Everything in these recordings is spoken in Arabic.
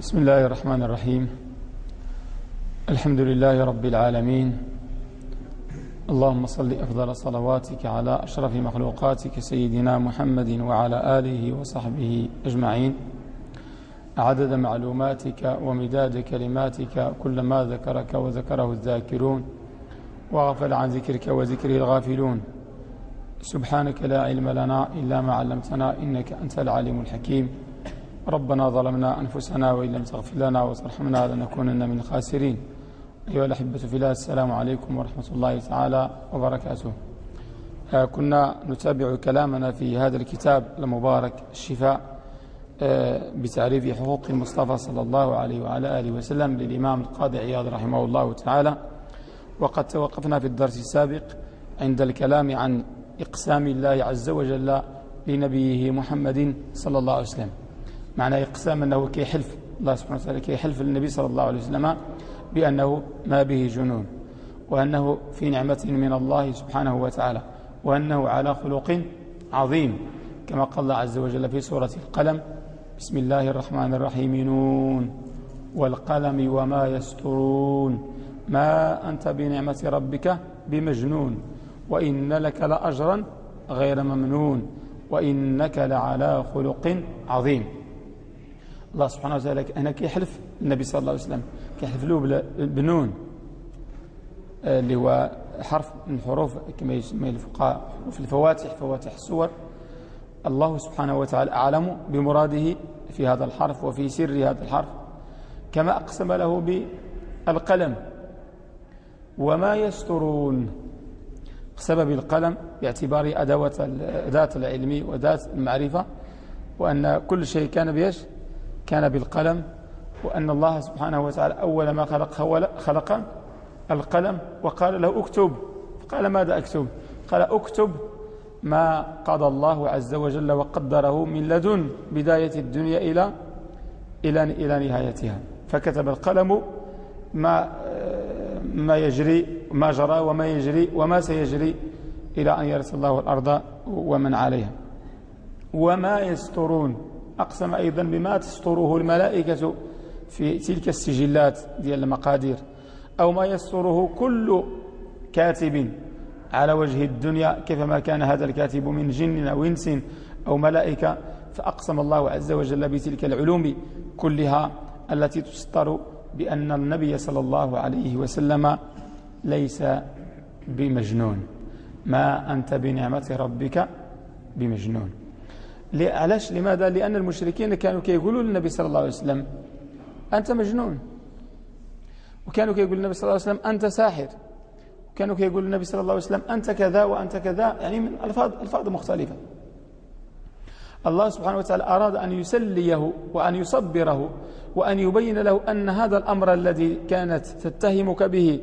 بسم الله الرحمن الرحيم. الحمد لله رب العالمين. اللهم صل أفضل صلواتك على أشرف مخلوقاتك سيدنا محمد وعلى آله وصحبه أجمعين. عدد معلوماتك ومداد كلماتك كلما ذكرك وذكره الذاكرون. وغفل عن ذكرك وذكره الغافلون. سبحانك لا علم لنا إلا ما علمتنا إنك أنت العليم الحكيم. ربنا ظلمنا أنفسنا وإن لم تغفر لنا وترحمنا لنكونن من الخاسرين. أيها الأحبة في الله السلام عليكم ورحمة الله تعالى وبركاته. آه، كنا نتابع كلامنا في هذا الكتاب المبارك الشفاء آه، بتعريف حقوق المصطفى صلى الله عليه وعلى آله وسلم للإمام القاضي عياض رحمه الله تعالى. وقد توقفنا في الدرس السابق عند الكلام عن إقسام الله عز وجل لنبيه محمد صلى الله عليه وسلم. معنى إقسام أنه كيحلف الله سبحانه وتعالى كيحلف للنبي صلى الله عليه وسلم بأنه ما به جنون وأنه في نعمة من الله سبحانه وتعالى وأنه على خلق عظيم كما قال الله عز وجل في سورة القلم بسم الله الرحمن الرحيم نون والقلم وما يسترون ما أنت بنعمة ربك بمجنون وإن لك لأجرا غير ممنون وإنك لعلى خلق عظيم. الله سبحانه وتعالى أنا كيحلف النبي صلى الله عليه وسلم. كيحلف له بنون آه، اللي هو حرف من حروف كما يسمى الفقهاء في الفواتح فواتح السور. الله سبحانه وتعالى أعلم بمراده في هذا الحرف وفي سر هذا الحرف. كما أقسم له بالقلم. وما يسترون. سبب القلم باعتبار أدوة أداة العلم وأداة المعرفة وأن كل شيء كان بيش كان بالقلم وأن الله سبحانه وتعالى أول ما خلق خلق القلم وقال له اكتب. قال ماذا أكتب؟ قال اكتب ما قضى الله عز وجل وقدره من لدن بداية الدنيا إلى إلى إلى نهايتها. فكتب القلم ما ما يجري ما جرى وما يجري وما سيجري إلى أن يرث الله الأرض ومن عليها. وما يسترون. أقسم أيضا بما تستره الملائكة في تلك السجلات ديال المقادير أو ما يستره كل كاتب على وجه الدنيا كيفما كان هذا الكاتب من جن أو إنس أو ملائكة فأقسم الله عز وجل بتلك العلوم كلها التي تسطر بأن النبي صلى الله عليه وسلم ليس بمجنون. ما أنت بنعمة ربك بمجنون. علاش؟ لماذا؟ لأن المشركين كانوا كيقولوا للنبي صلى الله عليه وسلم أنت مجنون. وكانوا كيقولوا للنبي صلى الله عليه وسلم أنت ساحر. وكانوا كيقولوا للنبي صلى الله عليه وسلم أنت كذا وأنت كذا يعني من ألفاظ, ألفاظ مختلفة. الله سبحانه وتعالى أراد أن يسليه وأن يصبره وأن يبين له أن هذا الأمر الذي كانت تتهمك به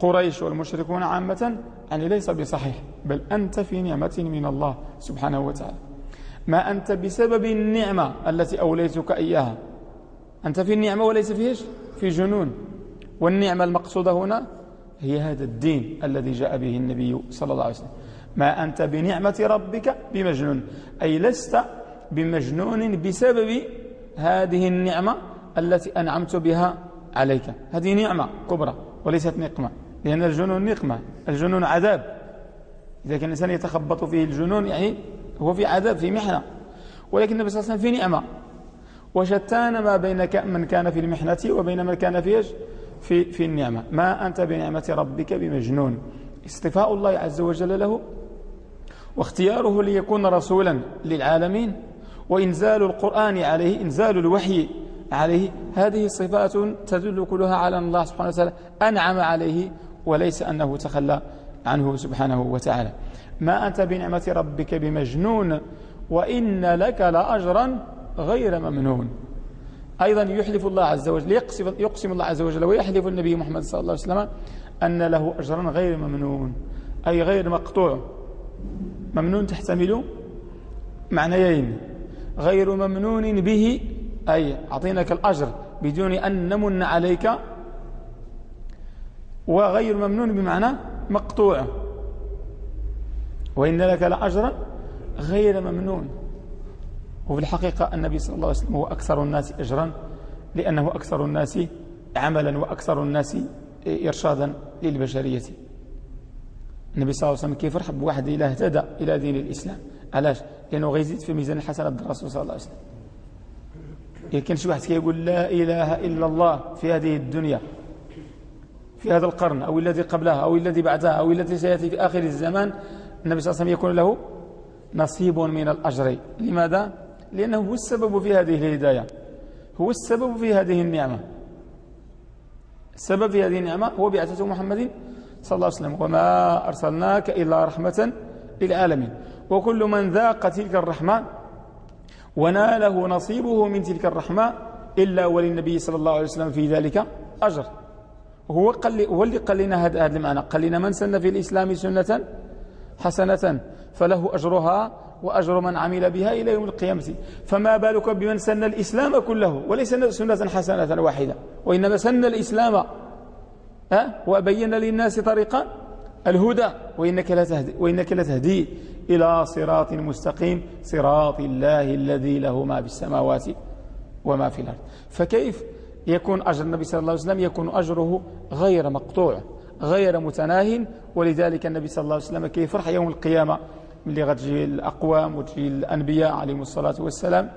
قريش والمشركون عامة يعني ليس بصحيح بل أنت في نعمة من الله سبحانه وتعالى. ما أنت بسبب النعمة التي أوليتك إياها. أنت في النعمة وليس فيش في جنون. والنعمة المقصودة هنا هي هذا الدين الذي جاء به النبي صلى الله عليه وسلم. ما أنت بنعمة ربك بمجنون أي لست بمجنون بسبب هذه النعمة التي أنعمت بها عليك. هذه نعمة كبرى. وليست نقمة لأن الجنون نقمة الجنون عذاب. إذا كان الإنسان يتخبط فيه الجنون يعني هو في عذاب في محنة. ولكن النبي صلى الله عليه وسلم في نعمة. وشتان ما بين من كان في المحنة وبين من كان في في في النعمة. ما أنت بنعمة ربك بمجنون؟ استفاء الله عز وجل له واختياره ليكون رسولا للعالمين. وإنزال القرآن عليه إنزال الوحي عليه هذه صفات تدل كلها على أن الله سبحانه وتعالى أنعم عليه وليس أنه تخلى عنه سبحانه وتعالى. ما أنت بنعمة ربك بمجنون وإن لك لأجرا غير ممنون. أيضا يحلف الله عز وجل يقسم, يقسم الله عز وجل ويحلف النبي محمد صلى الله عليه وسلم أن له أجرا غير ممنون أي غير مقطوع. ممنون تحتمل معنيين غير ممنون به أي أعطيناك الأجر بدون أن نمن عليك وغير ممنون بمعنى مقطوع. وإن لك لأجرا غير ممنون. وفي الحقيقة النبي صلى الله عليه وسلم هو أكثر الناس أجرا لأنه أكثر الناس عملا وأكثر الناس إرشادا للبشرية. النبي صلى الله عليه وسلم كيف رحب بواحد إلى اهتدى إلى دين الإسلام؟ علاش؟ لأنه غيزيد في ميزان الحسنات الرسول صلى الله عليه وسلم. كان شي واحد كيقول لا إله إلا الله في هذه الدنيا في هذا القرن أو الذي قبلها أو الذي بعدها أو الذي سيأتي في آخر الزمان النبي صلى الله عليه وسلم يكون له نصيب من الأجر. لماذا؟ لأنه هو السبب في هذه الهداية. هو السبب في هذه النعمة. السبب في هذه النعمة هو بعثة محمد صلى الله عليه وسلم. وما أرسلناك إلا رحمة للعالمين. وكل من ذاق تلك الرحمة وناله نصيبه من تلك الرحمة إلا وللنبي صلى الله عليه وسلم في ذلك أجر. هو, قال هو اللي قال لنا هذا المعنى. قال لنا من سن في الإسلام سنة حسنة فله أجرها وأجر من عمل بها إلى يوم القيامة. فما بالك بمن سن الإسلام كله وليس سنة حسنة واحدة؟ وإنما سن الإسلام أه؟ وبين للناس طريقا الهدى. وإنك لتهدي, وإنك لتهدي إلى صراط مستقيم صراط الله الذي له ما في السماوات وما في الأرض. فكيف يكون أجر النبي صلى الله عليه وسلم؟ يكون أجره غير مقطوع غير متناه. ولذلك النبي صلى الله عليه وسلم كيف فرح يوم القيامة؟ اللي غتجي الأقوام وتجي الأنبياء عليهم الصلاة والسلام.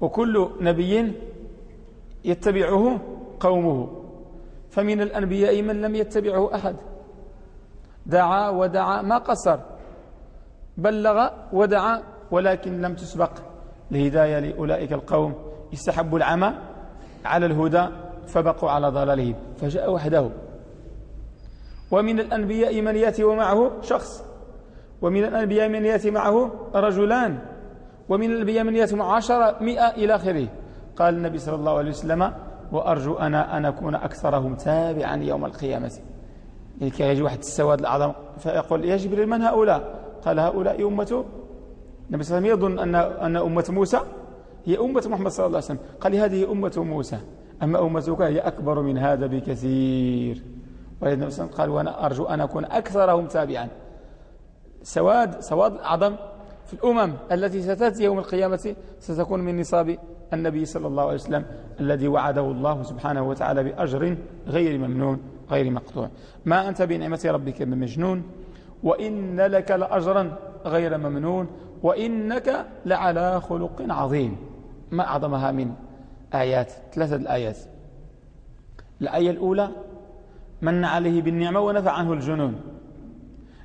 وكل نبي يتبعه قومه. فمن الأنبياء من لم يتبعه أحد. دعا ودعا ما قصر. بلغ ودعا ولكن لم تسبق. الهداية لأولئك القوم. استحبوا العمى على الهدى فبقوا على ضلالهم. فجاء وحده. ومن الأنبياء من يأتي ومعه شخص. ومن الأنبياء من يأتي معه رجلان. ومن الأنبياء من يأتي معه عشر مئة إلى آخره. قال النبي صلى الله عليه وسلم وأرجو أنا أن أكون أكثرهم تابعا يوم القيامة. يعني كي يجي واحد السواد الأعظم فيقول يا جبريل من هؤلاء؟ قال هؤلاء أمة النبي صلى الله عليه وسلم يظن أن, أن أمة موسى هي أمة محمد صلى الله عليه وسلم. قال هذه أمة موسى. أما أمتك هي أكبر من هذا بكثير. والنبي صلى الله عليه وسلم قال وأنا أرجو أن أكون أكثرهم تابعا. سواد سواد الأعظم في الأمم التي ستأتي يوم القيامة ستكون من نصاب النبي صلى الله عليه وسلم الذي وعده الله سبحانه وتعالى بأجر غير ممنون غير مقطوع. ما أنت بنعمة ربك بمجنون وإن لك لأجرا غير ممنون وإنك لعلى خلق عظيم. ما أعظمها من آيات؟ ثلاثة الآيات. الآية الأولى من عليه بالنعمة ونفع عنه الجنون.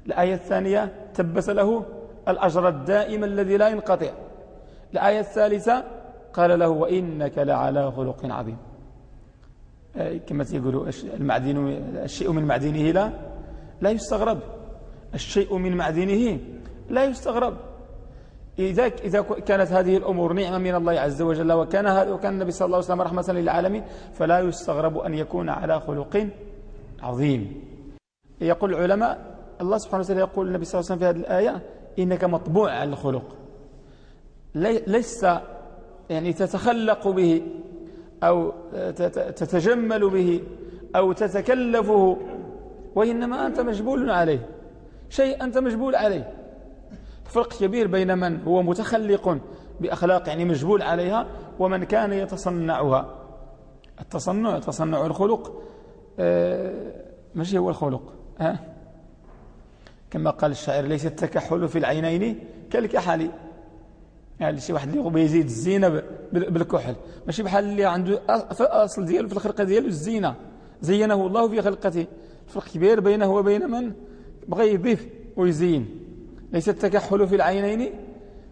الآية الثانية تبس له الأجر الدائم الذي لا ينقطع. الآية الثالثة قال له وإنك لعلى خلق عظيم. آه، كما تقولوا المعدن الشيء من معدنه لا لا يستغرب. الشيء من معدنه لا يستغرب. إذا إذا كانت هذه الأمور نعمة من الله عز وجل وكان وكان النبي صلى الله عليه وسلم رحمة للعالمين فلا يستغرب أن يكون على خلق عظيم. يقول العلماء الله سبحانه وتعالى يقول النبي صلى الله عليه وسلم في هذه الآية إنك مطبوع على الخلق ليس يعني تتخلق به أو تتجمل به أو تتكلفه وإنما أنت مجبول عليه. شيء أنت مجبول عليه. فرق كبير بين من هو متخلق بأخلاق يعني مجبول عليها ومن كان يتصنعها. التصنع تصنع الخلق. آه، ماشي هو الخلق؟ ها؟ كما قال الشاعر ليس التكحل في العينين كالكحل. يعني شي واحد اللي يزيد الزينة بالكحل. ماشي بحال اللي عنده اصل ديالو في الخلقة ديالو الزينة. زينه الله في خلقته. فرق كبير بينه وبين من؟ بغى يضيف ويزين. ليس التكحل في العينين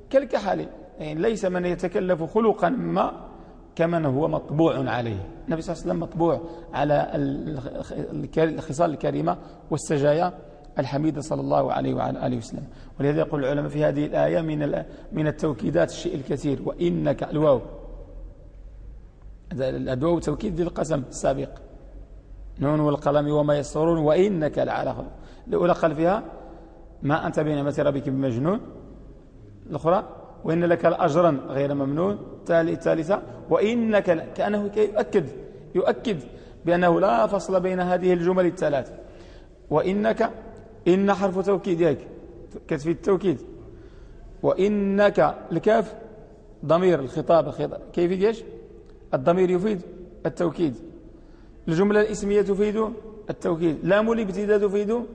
كالكحل. يعني ليس من يتكلف خلقا ما كمن هو مطبوع عليه. النبي صلى الله عليه وسلم مطبوع على الخصال الكريمة والسجايا الحميدة صلى الله عليه وعلى آله وسلم. ولهذا يقول العلماء في هذه الآية من من التوكيدات الشيء الكثير. وإنك الواو. الأدواء توكيد للقسم السابق. نون والقلم وما يسرون وإنك لعلى خلق. الأولى قال فيها ما أنت بنعمة ربك بمجنون. الأخرى وإن لك لأجرا غير ممنون. الثالثة وإنك كأنه يؤكد يؤكد بأنه لا فصل بين هذه الجمل الثلاث. وإنك إن حرف توكيد ياك كتفي التوكيد. وإنك الكاف ضمير الخطاب, الخطاب. كيف يجيش الضمير يفيد التوكيد. الجملة الاسمية تفيد التوكيد. لام الابتداء تفيد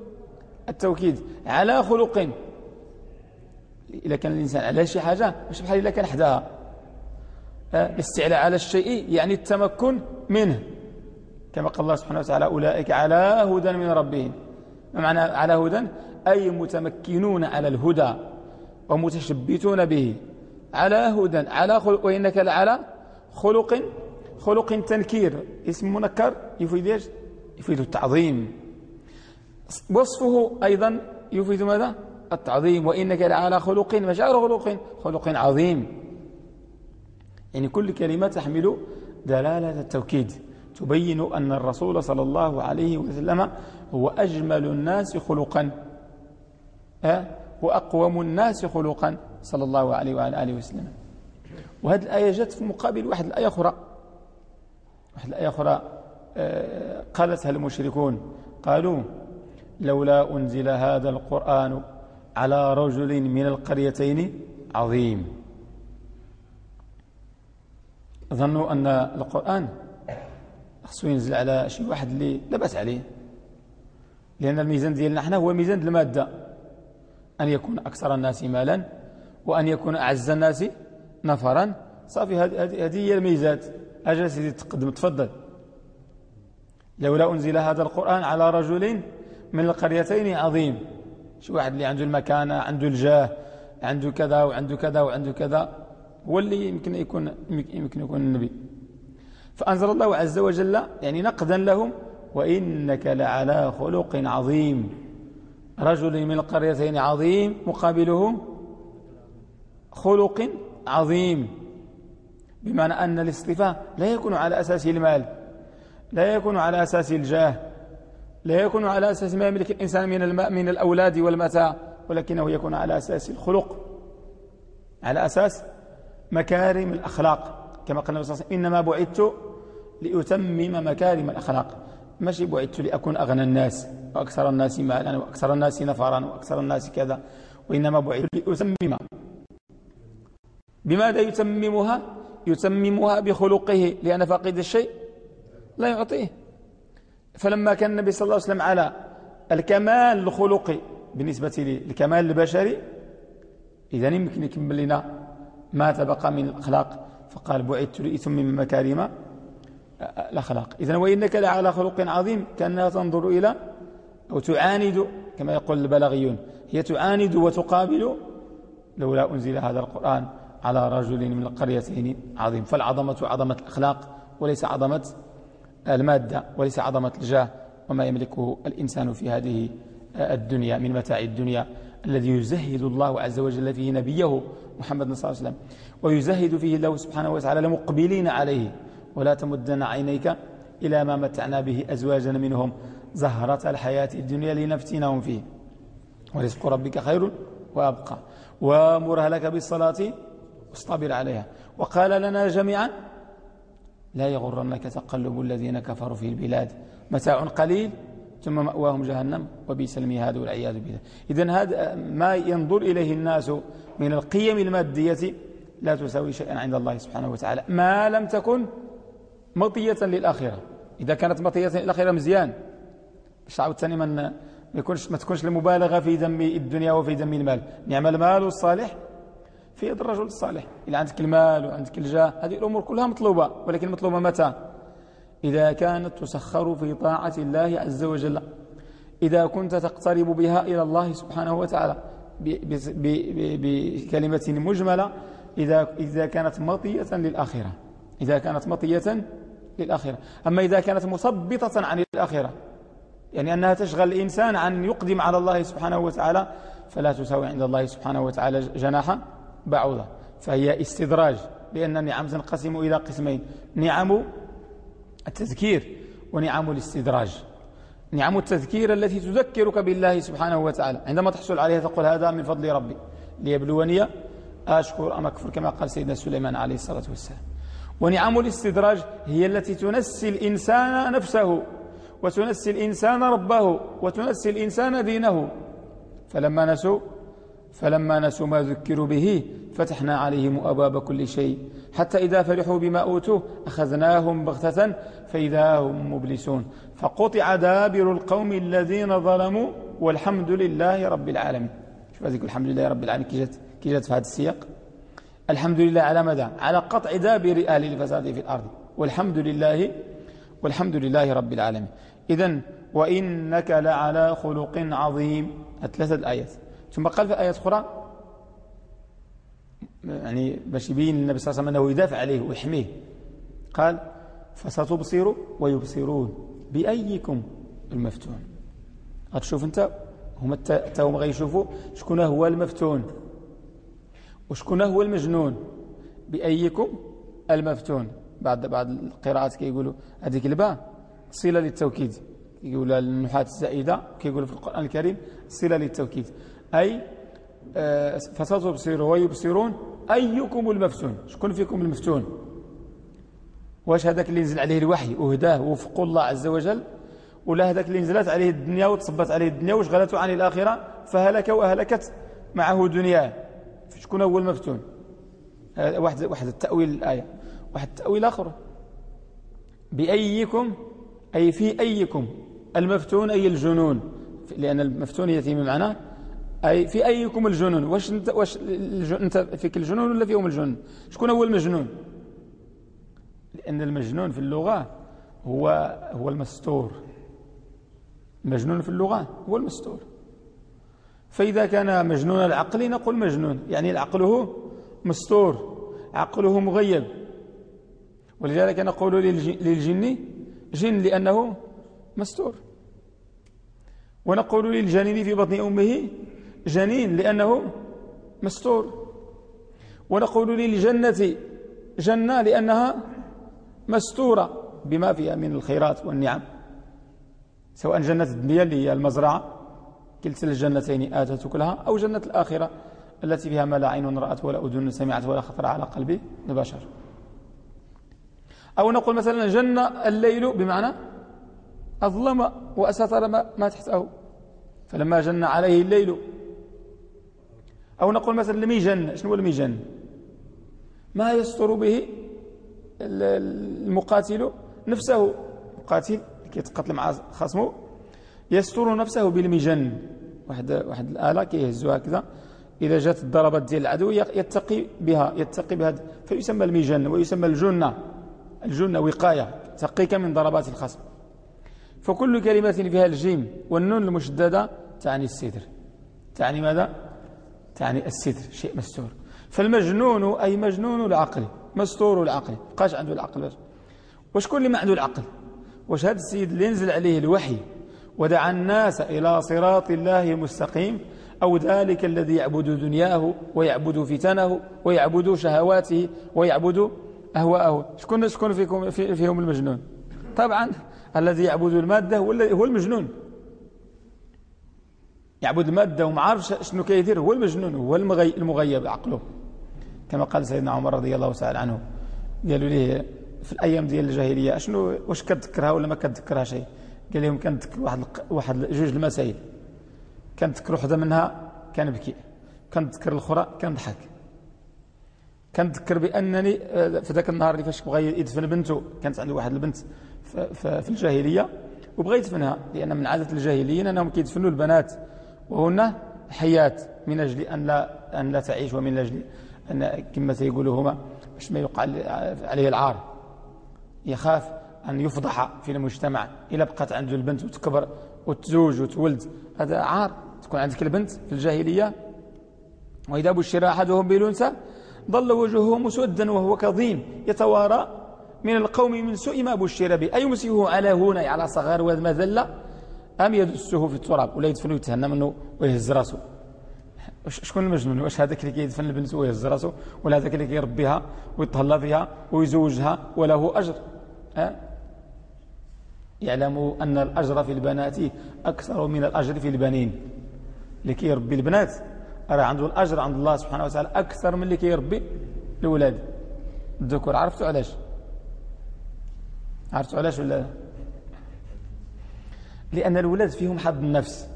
التوكيد على خلق. إذا كان الإنسان على شي حاجة مش بحال إذا كان حداها. الاستعلاء على الشيء يعني التمكن منه. كما قال الله سبحانه وتعالى أولئك على هدى من ربهم. معنى على هدى؟ أي متمكنون على الهدى ومتشبتون به. على هدى على خلق. وإنك لعلى خلق خلق تنكير. اسم منكر يفيد يفيد التعظيم. وصفه أيضا يفيد ماذا؟ التعظيم. وإنك لعلى خلق مشاعر خلق خلق عظيم. يعني كل كلمة تحمل دلالة التوكيد. تبين أن الرسول صلى الله عليه وسلم هو أجمل الناس خلقا. وأقوم الناس خلقا صلى الله عليه وعلى آله وسلم. وهذه الآية جت في مقابل واحد الآية أخرى. واحد الآية أخرى آه، قالتها المشركون. قالوا لولا أنزل هذا القرآن على رجل من القريتين عظيم. ظنوا أن القرآن خصو ينزل على شي واحد اللي لبس عليه. لأن الميزان ديالنا إحنا هو ميزان المادة. أن يكون أكثر الناس مالا وأن يكون أعز الناس نفرا. صافي هذه هي الميزات. أجل سيدي تقدم تفضل. لولا أنزل هذا القرآن على رجل من القريتين عظيم. شي واحد اللي عنده المكانة عنده الجاه عنده كذا وعنده كذا وعنده كذا هو اللي يمكن يكون يمكن يكون النبي. فأنزل الله عز وجل يعني نقدا لهم وإنك لعلى خلق عظيم. رجل من القريتين عظيم مقابله خلق عظيم. بمعنى أن الاصطفاء لا يكون على أساس المال لا يكون على أساس الجاه. لا يكون على أساس ما يملك الإنسان من من الأولاد والمتاع ولكنه يكون على أساس الخلق. على أساس مكارم الأخلاق. كما قال النبي صلى الله عليه وسلم إنما بعثت لأتمم مكارم الأخلاق. ماشي بعثت لأكون أغنى الناس وأكثر الناس مالا وأكثر الناس نفرا وأكثر الناس كذا. وإنما بعثت لأتمم. بماذا يتممها؟ يتممها بخلقه لأن فاقد الشيء لا يعطيه. فلما كان النبي صلى الله عليه وسلم على الكمال الخلقي بالنسبة للكمال البشري إذا يمكن يكمل لنا ما تبقى من الأخلاق. فقال بعثت لأتمم مكارم. الأخلاق إذا وإنك لعلى خلق عظيم كأنها تنظر إلى أو تعاند كما يقول البلاغيون هي تعاند وتقابل لولا أنزل هذا القرآن على رجل من القريتين عظيم. فالعظمة عظمة الأخلاق وليس عظمة المادة وليس عظمة الجاه وما يملكه الإنسان في هذه الدنيا من متاع الدنيا الذي يزهد الله عز وجل فيه نبيه محمد صلى الله عليه وسلم. ويزهد فيه الله سبحانه وتعالى لمقبلين عليه. ولا تمدن عينيك إلى ما متعنا به أزواجا منهم زهرة الحياة الدنيا لنفتنهم فيه. ورزق ربك خير وأبقى. وأمرها لك بالصلاة واصطبر عليها. وقال لنا جميعا لا يغرنك تقلب الذين كفروا في البلاد. متاع قليل ثم مأواهم جهنم وبئس المهاد والعياذ بالله. إذن هذا ما ينظر إليه الناس من القيم المادية لا تساوي شيئا عند الله سبحانه وتعالى ما لم تكن مطية للآخرة. إذا كانت مطية للآخرة مزيان. باش عاود ثاني ما يكونش ما تكونش المبالغة في ذم الدنيا وفي ذم المال. نعم المال الصالح في يد الرجل الصالح. إلا عندك المال وعندك الجاه هذه الأمور كلها مطلوبة ولكن مطلوبة متى؟ إذا كانت تسخر في طاعة الله عز وجل. إذا كنت تقترب بها إلى الله سبحانه وتعالى بكلمة مجملة إذا, إذا كانت مطية للآخرة. إذا كانت مطية للآخرة. أما إذا كانت مثبطة عن الآخرة يعني أنها تشغل الإنسان عن يقدم على الله سبحانه وتعالى فلا تساوي عند الله سبحانه وتعالى جناح بعوضة. فهي استدراج لأن النعم تنقسم إلى قسمين. نعم التذكير ونعم الاستدراج. نعم التذكير التي تذكرك بالله سبحانه وتعالى. عندما تحصل عليها تقول هذا من فضل ربي. ليبلوني أشكر أم أكفر كما قال سيدنا سليمان عليه الصلاة والسلام. ونعم الاستدراج هي التي تنسي الإنسان نفسه وتنسي الإنسان ربه وتنسي الإنسان دينه. فلما نسوا فلما نسوا ما ذكروا به فتحنا عليهم أبواب كل شيء. حتى إذا فرحوا بما أوتوه أخذناهم بغتة فإذا هم مبلسون. فقطع دابر القوم الذين ظلموا والحمد لله رب العالمين. شوف هذيك الحمد لله رب العالمين. كي جات, كي جات في هذا السياق. الحمد لله على مدى على قطع دابر أهل الفساد في الأرض. والحمد لله والحمد لله رب العالمين. إذا وإنك لعلى خلق عظيم. ثلاثة الآيات ثم قال في آيات أخرى يعني باش يبين النبي صلى الله عليه وسلم أنه يدافع عليه ويحميه قال فستبصر ويبصرون بأيكم المفتون. غتشوف أنت؟ هما حتى هما غيشوفوا شكون هو المفتون وشكون هو المجنون بأيكم المفتون. بعد بعض القراءات كيقولوا هذيك الباء صلة للتوكيد. يقول النحاة الزائدة كيقولوا في القرآن الكريم صلة للتوكيد. أي آه، فستبصروا ويبصرون أيكم المفتون؟ شكون فيكم المفتون؟ واش هذاك اللي نزل عليه الوحي؟ وهداه وفق الله عز وجل. ولا هذاك اللي نزلت عليه الدنيا وتصبت عليه الدنيا وشغلته عن الآخرة؟ فهلك وأهلكت معه دنياه. شكون هو المفتون؟ واحد واحد التأويل الآية. واحد التأويل آخر. بأيكم أي في أيكم المفتون أي الجنون؟ لأن المفتون يتم معناه أي في أيكم الجنون؟ واش انت واش انت فيك الجنون ولا فيهم الجنون شكون هو المجنون؟ لأن المجنون في اللغة هو هو المستور. مجنون في اللغة هو المستور. فإذا كان مجنون العقل نقول مجنون يعني عقله مستور عقله مغيب. ولذلك نقول للجن جن لأنه مستور. ونقول للجنين في بطن أمه جنين لأنه مستور. ونقول للجنة جنة لأنها مستورة بما فيها من الخيرات والنعم. سواء جنة الدنيا اللي هي المزرعة كلتا الجنتين آتت كلها أو جنة الآخرة التي فيها ما لا عين رأت ولا أذن سمعت ولا خطر على قلب البشر. أو نقول مثلا جنة الليل بمعنى أظلم وأستر ما تحته. فلما جن عليه الليل أو نقول مثلا الميجن شنو الميجن؟ ما يستر به المقاتل نفسه. مقاتل كيتقاتل مع خصمه يستر نفسه بالمجن واحد واحد الآلة كيهزوها كذا إذا جات الضربات ديال العدو يتقي بها يتقي بها فيسمى المجن ويسمى الجنة. الجنة وقاية تقيك من ضربات الخصم. فكل كلمة فيها الجيم والنون المشددة تعني الستر. تعني ماذا؟ تعني الستر شيء مستور. فالمجنون أي مجنون العقل مستور العقل بقاش عنده العقل؟ وشكون اللي ما عنده العقل؟ واش هذا السيد اللي ينزل عليه الوحي ودعا الناس إلى صراط الله مستقيم أو ذلك الذي يعبد دنياه ويعبد فتنه ويعبد شهواته ويعبد أهواءه شكون شكون فيكم في فيهم المجنون؟ طبعا الذي يعبد المادة هو المجنون. يعبد المادة وما عارف شنو كيدير هو المجنون هو المغيب عقله. كما قال سيدنا عمر رضي الله تعالى عنه قالوا ليه في الأيام ديال الجاهلية أشنو واش كتذكرها ولا ما كتذكرها شيء؟ قال لهم كنتذكر واحد واحد جوج المسائل. كنتذكر وحدة منها كنبكي كنتذكر الاخرى كنضحك. كنتذكر بأنني آه، في ذاك النهار اللي فاش بغى يدفن بنته كانت عنده واحد البنت في الجاهلية وبغى يدفنها لأن من عادة الجاهليين أنهم كيدفنوا البنات. وهن حيات من أجل أن لا أن لا تعيش ومن أجل أن كما سيقولوا هما باش ما يوقع عليه العار. يخاف أن يفضح في المجتمع. إلا بقات عنده البنت وتكبر وتزوج وتولد هذا عار. تكون عندك البنت في الجاهلية وإذا بشر أحدهم بالأنثى ظل وجهه مسودا وهو كظيم. يتوارى من القوم من سوء ما بشر به. أيمسكه على هنا على صغار ومذلة؟ أم يدسه في التراب ولا يدفنه يتهنى منه ويهز راسه؟ شكون المجنون؟ واش هذاك اللي كيدفن البنت ويهز راسه؟ ولا هذاك اللي كيربيها ويتهلا فيها ويزوجها وله أجر؟ يعلموا أن الأجر في البنات أكثر من الأجر في البنين. اللي كيربي البنات راه عنده الأجر عند الله سبحانه وتعالى أكثر من اللي كيربي الأولاد. الذكور عرفتوا علاش؟ عرفتوا علاش ولا لأن الولاد فيهم حظ النفس.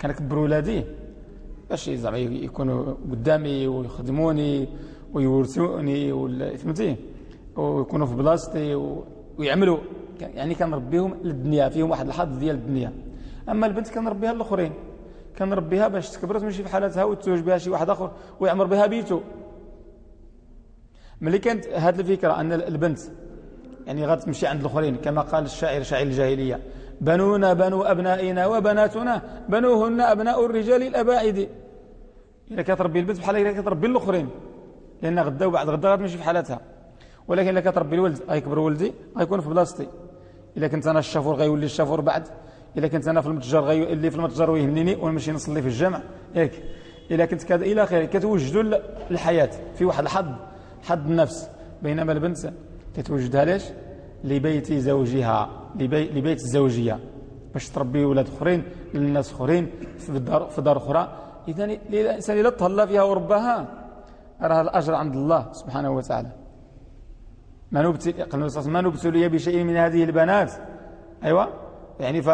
كنكبر ولادي. باش زعما يكونوا قدامي ويخدموني ويورثوني ولا فهمتي ويكونوا في بلاصتي ويعملوا. يعني كنربيهم للدنيا فيهم واحد الحظ ديال الدنيا. أما البنت كنربيها للآخرين. كنربيها باش تكبر تمشي في حالتها وتزوج بها شي واحد آخر ويعمر بها بيته. ملي كانت هذه الفكرة أن البنت يعني غتمشي عند الآخرين كما قال الشاعر شاعر الجاهلية. بنونا بنو أبنائنا وبناتنا بنوهن أبناء الرجال الأباعد. اذا كتربي البنت بحال اذا كتربي الاخرين لأن غدا وبعد غدا غتمشي في حالتها ولكن الا كتربي الولد غيكبر ولدي غيكون في بلاصتي. الا كنت أنا الشافور غيولي الشافور بعد. الا كنت أنا في المتجر غيولي في المتجر ويهمني ونمشي نصلي في الجامع. ياك الا كنت كذا إلى آخره. كتوجدوا الحياة. في واحد الحظ حظ النفس. بينما البنت كتوجدها ليش؟ لبيت زوجها لبي لبيت الزوجيه باش تربي ولاد أخرين للناس أخرين في دار في دار أخرى. إذا الانسان إلا تهلا فيها ورباها راه الأجر عند الله سبحانه وتعالى. ما نبتل قال ما نبتلي بشيء من هذه البنات. أيوه. يعني ف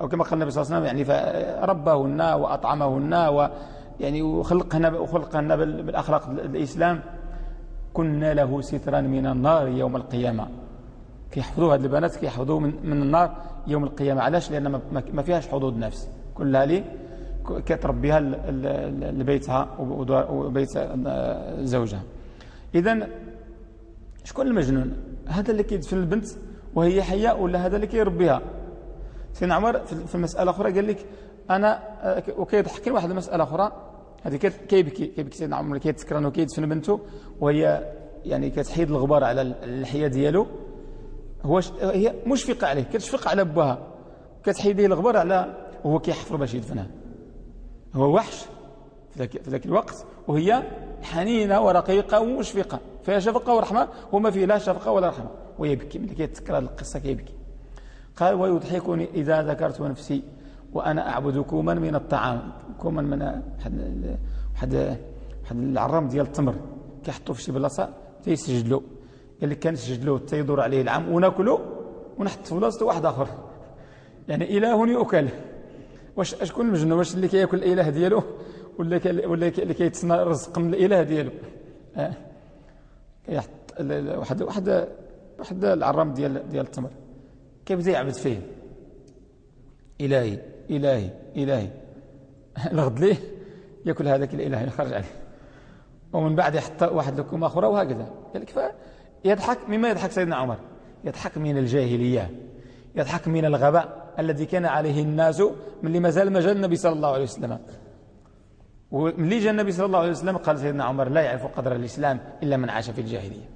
أو كما قال النبي صلى الله عليه وسلم يعني فربهن وأطعمهن و يعني وخلقهن وخلقهن بالأخلاق الإسلام. كنا له سترا من النار يوم القيامة. كيحفظوا هاد البنات كيحفظوا من, من النار يوم القيامة. علاش؟ لأن ما فيهاش حظوظ نفس. كلها لي كتربيها لبيتها وبيت زوجها. اذا شكون المجنون؟ هذا اللي كيدفن البنت وهي حية ولا هذا اللي كيربيها؟ سيدنا عمر في المسألة أخرى قال لك أنا وكيضحك واحد المسألة أخرى. هذه كيبكي كيبكي سيدنا عمر كيتسكران وكيدفن بنته وهي يعني كتحيد الغبار على اللحية ديالو. هو هي مشفقة عليه كتشفق على باها كتحيد الغبار على وهو كيحفر باش يدفنها. هو وحش في ذاك الوقت وهي حنينة ورقيقة ومشفقة. فيها شفقة ورحمة وما فيه لا شفقة ولا رحمة. ويبكي ملي كيتذكر القصة كيبكي. قال ويضحكني إذا ذكرت نفسي وأنا أعبد كوما من الطعام. كوما من واحد واحد العرام ديال التمر. كيحطوه في شي بلاصة تيسجد لك كان يسجد له تيدور عليه العام وناكله ونحط في بلاصته واحد آخر. يعني إله يؤكل. واش شكون المجنون واش اللي كيأكل الاله ديالو ولا ولا اللي كيتصنع الرزق من الإله ديالو؟ آه. يحط واحد واحد واحد العرام ديال ديال التمر. كيبدا يعبد فيه. إلهي إلهي إلهي. الغد ليه؟ ياكل هذاك الإله يخرج عليه. ومن بعد يحط واحد لكم أخرى وهكذا. قال لك يضحك مما يضحك سيدنا عمر. يضحك من الجاهلية. يضحك من الغباء الذي كان عليه الناس من اللي مازال ما جاء النبي صلى الله عليه وسلم. وملي جاء النبي صلى الله عليه وسلم قال سيدنا عمر لا يعرف قدر الإسلام إلا من عاش في الجاهلية.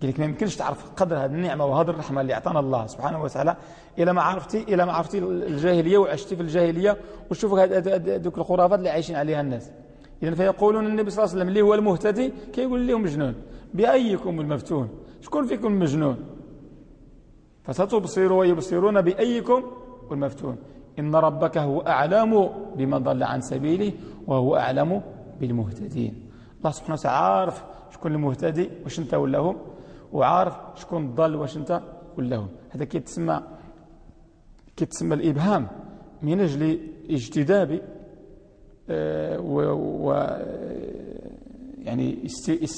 قال لك ما يمكنش تعرف قدر هذه النعمة وهذه الرحمة اللي أعطانا الله سبحانه وتعالى إلى ما عرفتي إلى ما عرفتي الجاهلية وعشتي في الجاهلية وشوفوا هذوك الخرافات اللي عايشين عليها الناس. إذا فيقولون النبي صلى الله عليه وسلم اللي هو المهتدي؟ كيقول لهم مجنون بأيكم المفتون؟ شكون فيكم مجنون فستبصروا ويبصرون بأيكم المفتون. إن ربك هو أعلم بمن ضل عن سبيله وهو أعلم بالمهتدين. الله سبحانه وتعالى عارف شكون المهتدي واش انت ولا هم وعارف شكون الضال واش انت ولا هم هذا كيتسمى كيتسمى الإبهام من أجل اجتذاب آه، و يعني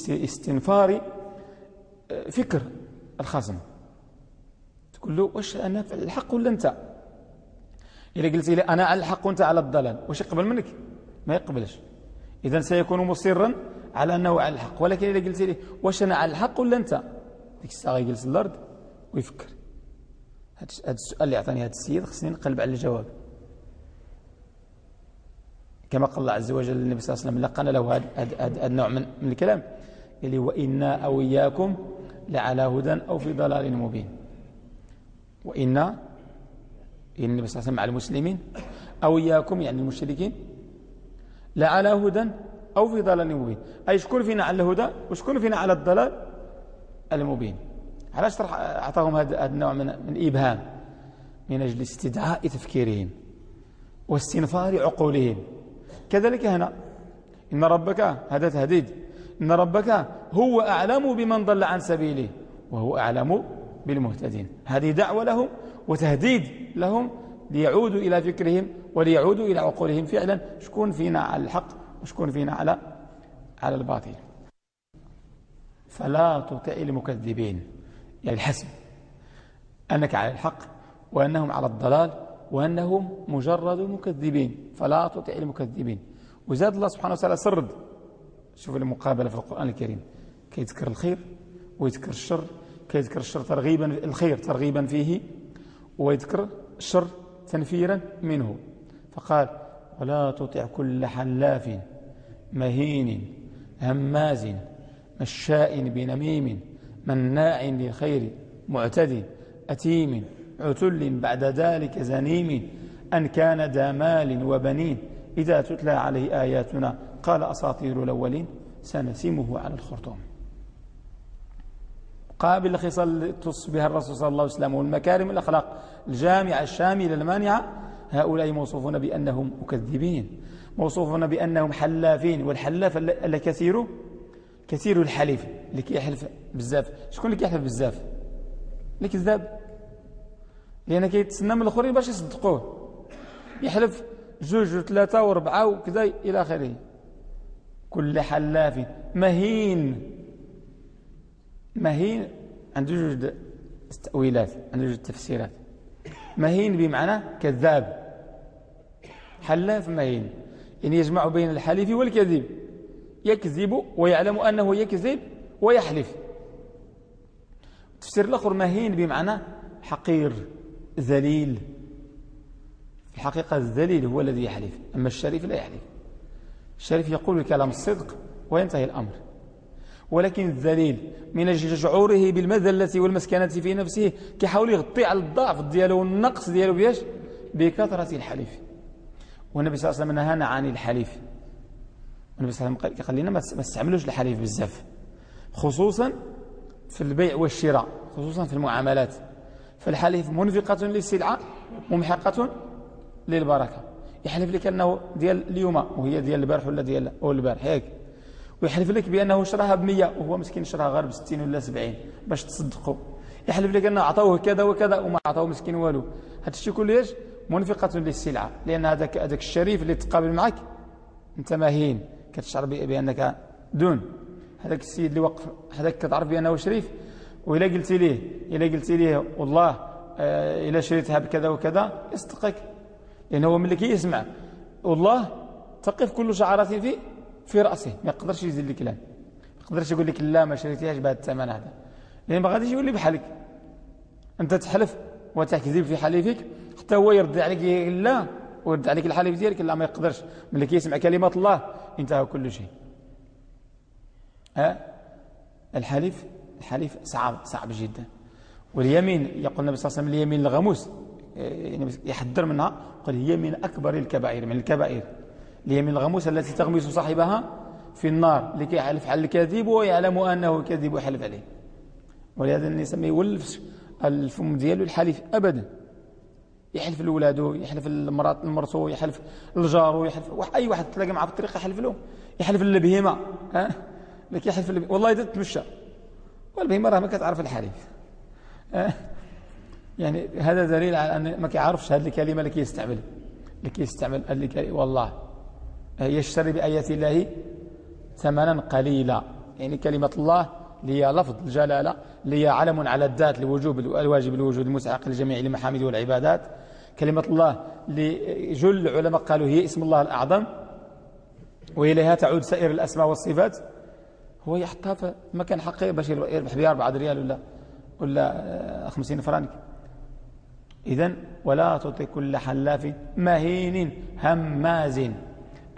استنفار آه، فكر الخصم تقول له واش أنا في الحق ولا أنت؟ إذا قلت لي أنا على ألحق وأنت على الضلال. واش يقبل منك؟ ما يقبلش. إذا سيكون مصرا على أنه على ألحق. ولكن إذا قلت لي واش أنا على ألحق ولا أنت؟ ديك الساعة يجلس الأرض ويفكر. هذا السؤال اللي أعطاني هذا السيد خصني نقلب على الجواب. كما قال الله عز وجل للنبي صلى الله عليه وسلم لقنا له هذا النوع من, من الكلام. قال لي وإنا أو إياكم لعلى هدى أو في ضلال مبين. وإنا يعني النبي صلى الله عليه وسلم على المسلمين أو إياكم يعني المشركين لعلى هدى أو في ضلال مبين. أي شكون فينا على الهدى وشكون فينا على الضلال المبين. علاش أعطاهم هذا النوع من, من الإبهام من أجل استدعاء تفكيرهم واستنفار عقولهم. كذلك هنا. إن ربك هذا تهديد إن ربك هو أعلم بمن ضل عن سبيله وهو أعلم بالمهتدين. هذه دعوة لهم وتهديد لهم ليعودوا إلى فكرهم وليعودوا إلى عقولهم فعلا. شكون فينا على الحق وشكون فينا على على الباطل. فلا تطع المكذبين. يعني الحسب أنك على الحق وأنهم على الضلال وأنهم مجرد مكذبين فلا تطع المكذبين. وزاد الله سبحانه وتعالى سرد شوف المقابلة في القرآن الكريم. كيذكر الخير ويذكر الشر كيذكر الشر ترغيبا الخير ترغيبا فيه ويذكر الشر تنفيرا منه. فقال ولا تطع كل حلاف مهين هماز مشاء بنميم مناع للخير معتد أتيم. عتل بعد ذلك زنيم أن كان ذا مال وبنين. إذا تتلى عليه آياتنا قال أساطير الأولين سنسمه على الخرطوم. قابل الخصال تصبح الرسول صلى الله عليه وسلم والمكارم الأخلاق الجامعة الشاملة المانعة هؤلاء موصوفون بأنهم مكذبين موصوفون بأنهم حلافين والحلاف الكثير كثير الحليف. اللي كيحلف بزاف شكون اللي كيحلف بزاف اللي كذاب لأن كيتسنى من الآخرين باش يصدقوه. يحلف جوج وثلاثة واربعة وكذا إلى آخره. كل حلاف مهين. مهين عنده جوج تأويلات عنده جوج تفسيرات. مهين بمعنى كذاب. حلاف مهين. يعني يجمع بين الحليف والكذب. يكذب ويعلم أنه يكذب ويحلف. تفسير الآخر مهين بمعنى حقير. ذليل في الحقيقة الذليل هو الذي يحلف أما الشريف لا يحلف. الشريف يقول الكلام الصدق وينتهي الأمر. ولكن الذليل من شعوره بالمذلة والمسكنة في نفسه كيحاول يغطي على الضعف دياله والنقص دياله بيش؟ بكثرة الحليف والنبي صلى الله عليه وسلم نهانا عن الحليف. النبي صلى الله عليه وسلم قال لنا ما تستعملوش الحليف بزاف خصوصا في البيع والشراء خصوصا في المعاملات. فالحليف منفقة للسلعة ممحقة للبركة. يحلف لك أنه ديال اليوم وهي ديال البارح ولا ديال أو البارح؟ هيك. ويحلف لك بأنه شراها بمية وهو مسكين شراها غير بستين ولا سبعين باش تصدقوا. يحلف لك أنه أعطوه كذا وكذا وما أعطوه مسكين والو. هذا الشيء كله إيش منفقة للسلعة. لأن هذاك هذاك الشريف اللي تقابل معك أنت ماهين. كتشعر بأنك دون. هذاك السيد اللي وقف هذاك كتعرف بأنه شريف وإلا قلت ليه؟ إلا قلت ليه؟ والله آه إلا شريتها بكذا وكذا يصدقك. لأنه هو ملي يسمع والله تقف كل شعرات في في رأسه. ما يقدرش يزيد لك كلام ما يقدرش يقول لك لا ما شريتيهاش بهذا الثمن هذا. لأن ما غاديش يولي بحالك. أنت تحلف وتكذب في حليفك حتى هو يرد عليك لا ويرد عليك الحليف ديالك. لا ما يقدرش. ملي كيسمع كلمات الله انتهى كل شيء. ها؟ الحليف الحليف صعب صعب جدا. واليمين يقول النبي صلى الله عليه وسلم اليمين الغموس. يعني يحذر منها قال هي من أكبر الكبائر من الكبائر. اليمين الغموس التي تغمس صاحبها في النار لكي يحلف على الكذب ويعلم أنه كذب ويحلف عليه. ولهذا نسميه يولف الفم ديالو الحليف أبدا. يحلف لولاده يحلف المرات المرتو يحلف لجاره يحلف أي واحد تلاقى معه في الطريق يحلف له يحلف للبهيمه ها؟ لك يحلف للبهيمة. والله إذا راه ما كتعرف الحليف يعني هذا دليل على أن ما كيعرفش هذه الكلمة اللي كيستعمل اللي كيستعمل اللي والله. يشتري بآيات الله ثمنا قليلا. يعني كلمة الله هي لفظ الجلالة اللي هي علم على الذات لوجوب الواجب الوجود المستحق لجميع المحامد والعبادات. كلمة الله لجل العلماء قالوا هي اسم الله الأعظم. وإليها تعود سائر الأسماء والصفات. هو يحطها في مكان حقيقي باش يربح بها 4 ريال ولا ولا 50 فرنك. إذا ولا تطع كل حلاف مهين هماز.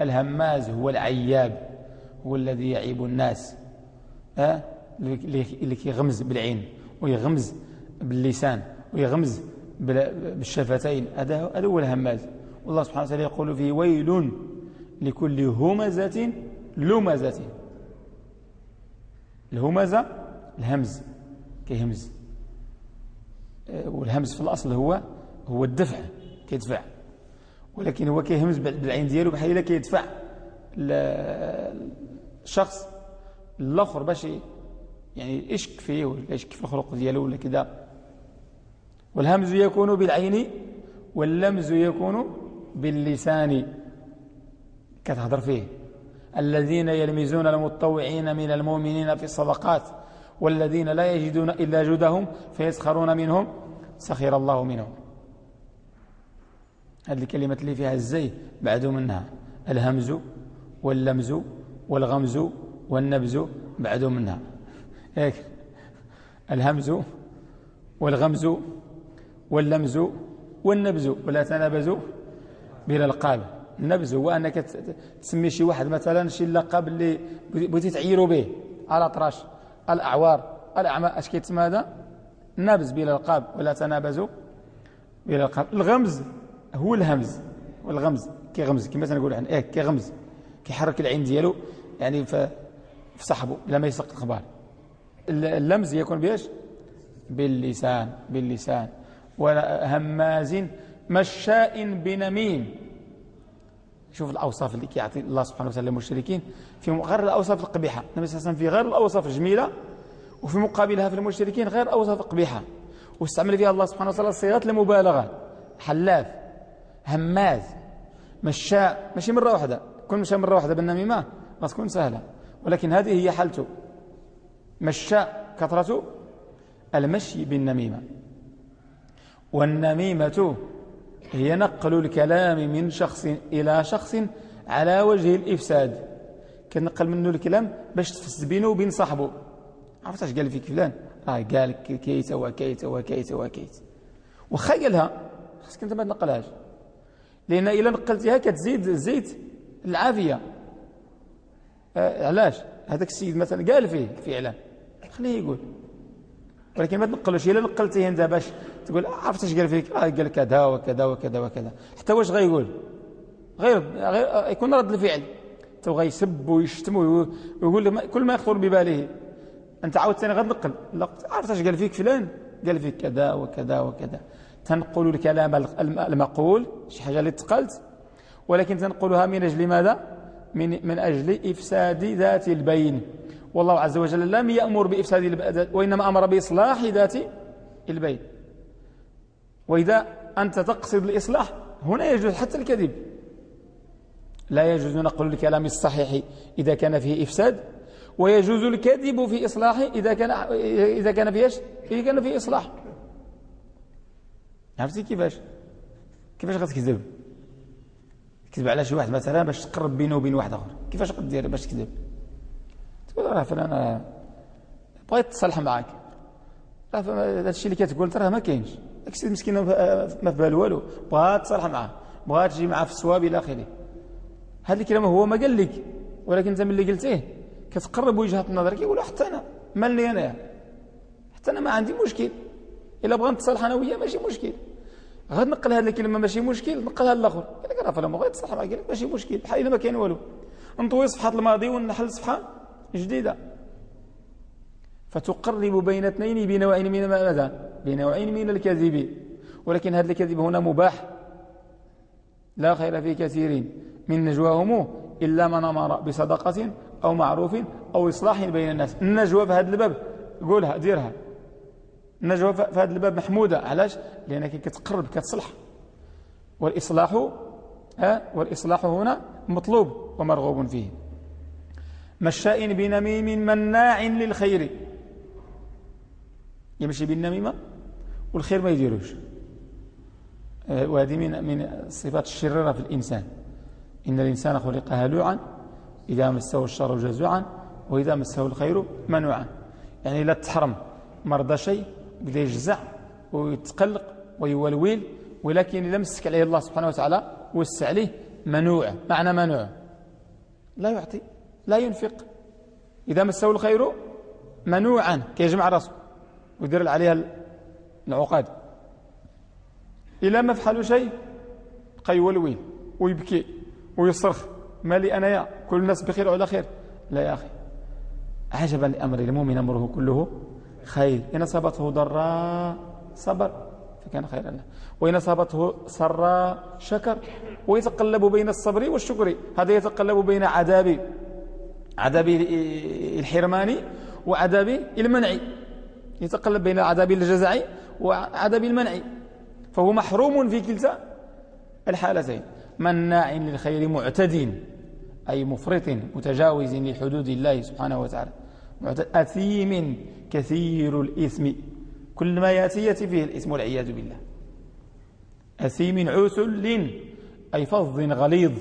الهماز هو العياب هو الذي يعيب الناس أه؟ اللي كيغمز بالعين ويغمز باللسان ويغمز بالشفتين. هذا هذا هو الهماز. والله سبحانه وتعالى يقول فيه ويل لكل همزة لمزة. الهمزة الهمز. كيهمز والهمز في الأصل هو هو الدفع كيدفع. ولكن هو كيهمز بالعين ديالو بحال إلا كيدفع الشخص الآخر باش يعني يشك فيه ولا يشك في الخلق ديالو ولا كذا والهمز يكون بالعين واللمز يكون باللسان. كتهضر فيه. الذين يلمزون المتطوعين من المؤمنين في الصدقات والذين لا يجدون إلا جدهم فيسخرون منهم سخر الله منهم. هذه الكلمة اللي فيها الزي بعد منها الهمز واللمز والغمز والنبز بعد منها. هيك. الهمز والغمز واللمز والنبز ولا تنابزوا بالالقاب النبز هو أنك تسمي شي واحد مثلا شي لقب اللي بغيتي تعيروا به. على طراش الأعوار الاعمى أش كيتسمى هذا؟ النبز بالالقاب ولا تنابزوا بالالقاب الغمز. هو الهمز والغمز كيغمز كما تنقول عن إيه كيغمز كيحرك العين ديالو يعني في صاحبه لما يسقط الخبار اللمز يكون بإيش؟ باللسان باللسان. وهماز مشاء بنميم. شوف الأوصاف اللي كيعطي الله سبحانه وتعالى للمشركين. في غير الأوصاف القبيحة. النبي صلى الله عليه وسلم في غير الأوصاف الجميلة وفي مقابلها في المشركين غير الأوصاف القبيحة واستعمل فيها الله سبحانه وتعالى صيغات المبالغة. حلاف هماز مشاء. ماشي مرة واحدة. كل مشاء مرة واحدة بالنميمة تكون سهلة. ولكن هذه هي حالته. مشاء كثرة المشي بالنميمة. والنميمة هي نقل الكلام من شخص إلى شخص على وجه الإفساد. كنقل منه الكلام باش تفسد بينه وبين صاحبه. عرفت اش قال فيك فلان. راه قال كيت وكيت وكيت وكيت وخا قالها. خاصك أنت ما تنقلهاش. لأن إلا نقلتيها كتزيد الزيت العافية. آه علاش؟ هذاك السيد مثلا قال فيه فعلا. خليه يقول. ولكن ما تنقلوش. إلا نقلتيه انت باش تقول عرفت اش قال فيك؟ آه قال كذا وكذا وكذا وكذا. حتى واش غيقول؟ غير, غير يكون رد الفعل. تو غيسب ويشتم ويقول كل ما يخطر بباله. أنت عاود ثاني غتنقل عرفت اش قال فيك فلان؟ قال فيك كذا وكذا وكذا. تنقل الكلام المقول. شي حاجة اللي تقلت. ولكن تنقلها من أجل ماذا؟ من من أجل إفساد ذات البين. والله عز وجل لم يأمر بإفساد وإنما أمر بإصلاح ذات البين وإذا أنت تقصد الإصلاح هنا يجوز حتى الكذب. لا يجوز نقل الكلام الصحيح إذا كان فيه إفساد ويجوز الكذب في إصلاحه إذا كان إذا كان فيه؟ إذا كان فيه إصلاح. عرفتي كيفاش؟ كيفاش غتكذب؟ تكذب على شي واحد مثلا باش تقرب بينه وبين واحد آخر. كيفاش غدير باش تكذب؟ تقول راه فلان بغيت تصالح معاك. هذا الشيء اللي كتقول راه ما كاينش. داك السيد مسكين ما في باله والو. بغات تصالح معاه. بغات تجي معاه في الصواب إلى آخره. هذا الكلام هو ما قال لك ولكن انت ملي قلتيه كتقرب وجهة النظر كيقولوا حتى أنا مالني أنا؟ حتى أنا ما عندي مشكل. إلا بغا نتصالح أنا وياه ماشي مشكل. غنقل هذه الكلمة ماشي مشكل نقلها للآخر. قال لك راه فلان بغيت تصالح معاه قال لك ماشي مشكل بحال ما كاين والو. نطوي صفحة الماضي ونحل صفحة جديدة. فتقرب بين اثنين بنوعين من ماذا؟ بنوعين من الكذب. ولكن هذا الكذب هنا مباح. لا خير في كثير من نجواهم إلا من أمر بصدقة أو معروف أو إصلاح بين الناس. النجوى في هذا الباب قولها ديرها. النجوى في هذا الباب محمودة. علاش؟ لأنك كتقرب كتصلح. والإصلاح ها؟ والإصلاح هنا مطلوب ومرغوب فيه. مشاء بنميم مناع للخير. يمشي بالنميمة والخير ما يديروش. آه، وهذه من من الصفات الشريرة في الإنسان. إن الإنسان خلق هلوعا إذا مسه الشر جزوعا وإذا مسه الخير منوعا. يعني لا تحرم مرضى شيء بدا يجزع ويتقلق ويولويل ولكن إذا مسك عليه الله سبحانه وتعالى وسع عليه منوع. معنى منوع. لا يعطي. لا ينفق. إذا مسه الخير منوعا كيجمع راسه ويدير عليها العقاد. إلا ما فحلوا شيء بقى يولوي ويبكي ويصرخ. ما لي أنا يا كل الناس بخير وعلى خير. لا يا أخي. عجبا لأمر المؤمن أمره كله خير. إن أصابته ضراء صبر فكان خيرا له. وإن أصابته سراء شكر. ويتقلب بين الصبر والشكر. هذا يتقلب بين عذاب عذاب الحرمان وعذاب المنع يتقلب بين عذاب الجزع وعذاب المنع فهو محروم في كلتا الحالتين. مناع للخير معتد أي مفرط متجاوز لحدود الله سبحانه وتعالى. أثيم كثير الإثم. كل ما يأتي يأتي فيه الإثم والعياذ بالله. أثيم عسل أي فظ غليظ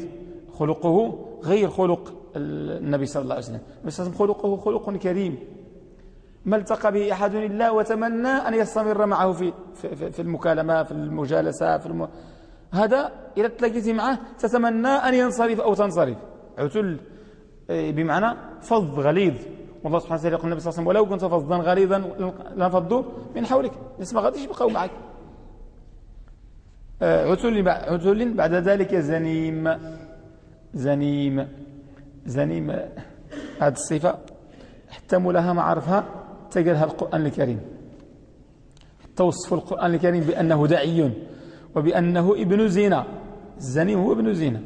خلقه غير خلق. النبي صلى الله عليه وسلم. النبي صلى الله عليه وسلم خلقه خلق كريم. ما التقى به أحد إلا وتمنى أن يستمر معه في, في, في المكالمة في المجالسة في الم... هذا إذا تلاقيتي معه تتمنى أن ينصرف أو تنصرف. عتل إيه، بمعنى فظ غليظ. والله سبحانه وتعالى يقول النبي صلى الله عليه وسلم ولو كنت فظا غليظا لانفضوا من حولك. الناس ما غاديش يبقاو معك آه، عتل بعد ذلك زنيم زنيم. زنيم هذه الصفة حتى مولها ما عرفها تقالها القرآن الكريم. حتى وصف القرآن الكريم بأنه داعي وبأنه ابن زينة. الزنيم هو ابن زينة.